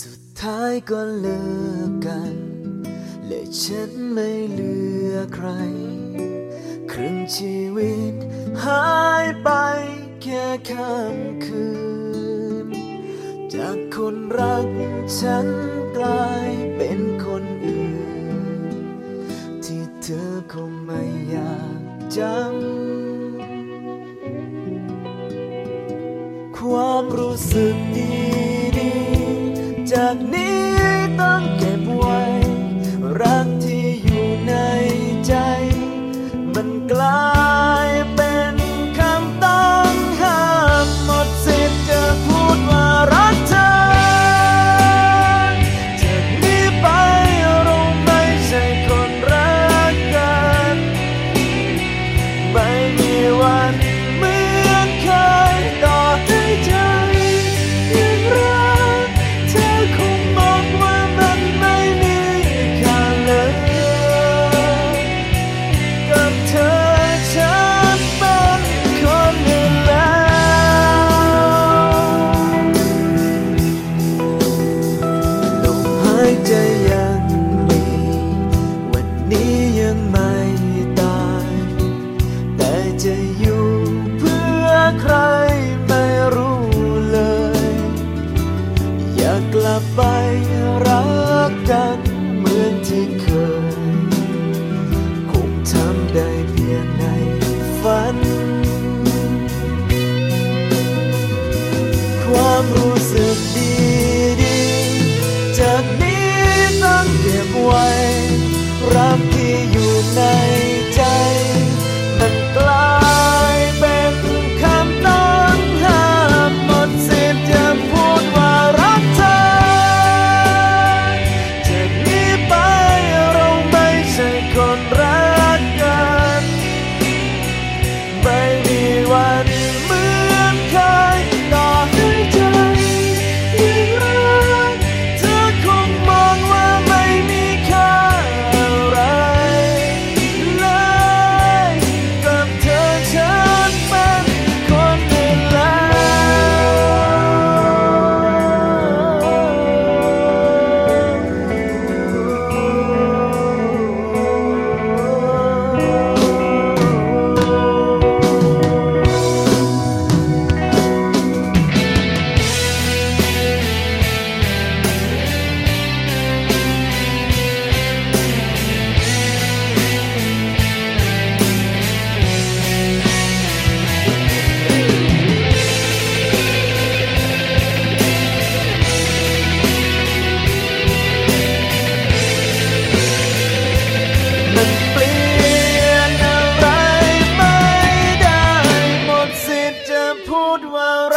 สุดท้ายก็เลิกกัน และฉันไม่เหลือใคร ครึ่งชีวิตหายไปแค่ค่ำคืน จากคนรักฉันกลาย จำ ความรู้สึกดีดีๆ จากนี้ต้องเก็บไว้ รักที่อยู่ในใจ มันกลาย จะอยู่เพื่อใครไม่รู้เลย อยากกลับไปรักกันเหมือนที่เคย คงทำได้เพียงในฝัน ความรู้สึกดีดีๆจากนี้ต้องเก็บไว้ รักที่อยู่ใน Oh.